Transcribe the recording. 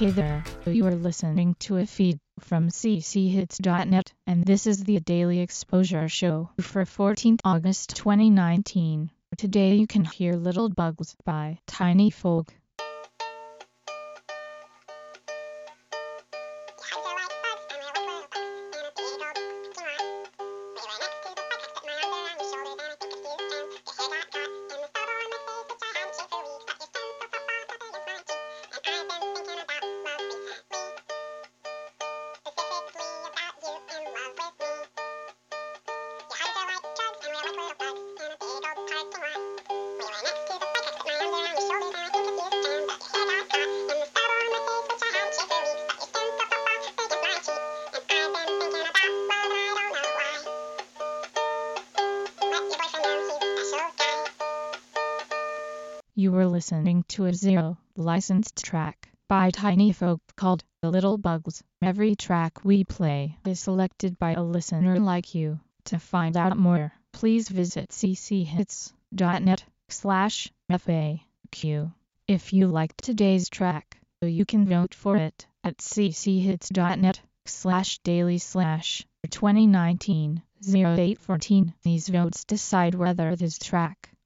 Hey there, you are listening to a feed from cchits.net, and this is the Daily Exposure Show for 14th August 2019. Today you can hear Little Bugs by Tiny Folk. You were listening to a zero licensed track by Tiny Folk called The Little Bugs. Every track we play is selected by a listener like you. To find out more, please visit cchits.net slash FAQ. If you liked today's track, you can vote for it at cchits.net slash daily slash 2019 0814. These votes decide whether this track